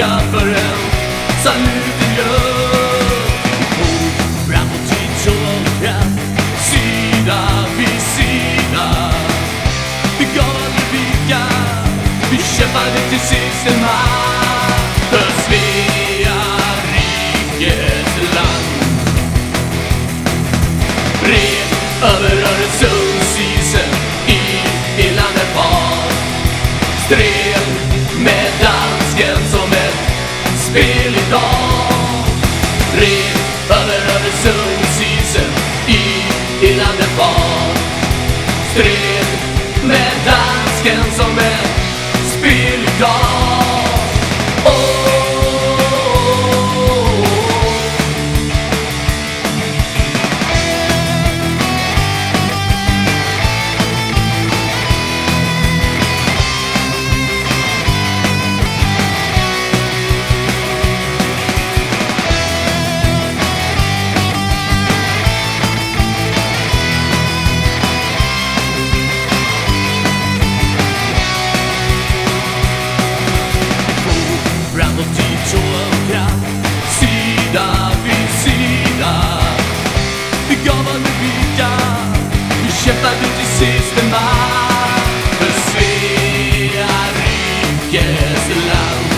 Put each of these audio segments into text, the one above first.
duka för en salutriör. Opera på Tichongen, sida vid sida. Vi gav aldrig vika, vi kämpade till sist en man. För Svea rikes land. Red över Öresundsisen, i hela Nepal. Stred spel idag. Över Öresundsisen i, i landet var. Stred med dansken som en Siste till sist en man för Svea rikes land.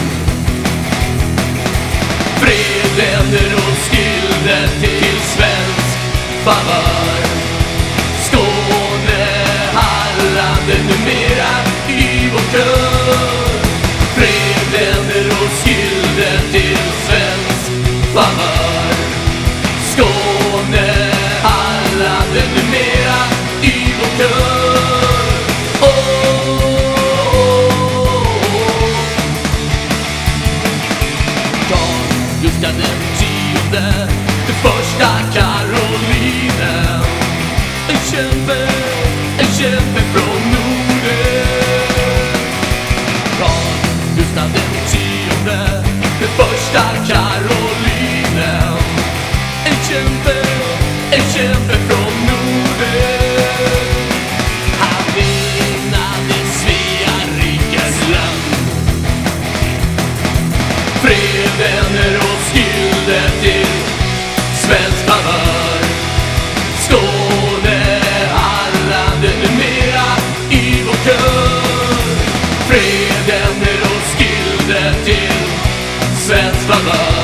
Freden Roskilde till svensk favör. Just Gustaf den tionde, den första Karolinen. En kämpe, en kämpe från Norden. Carl Gustaf den tionde, den första Karolinen. En kämpe, do Svensk love.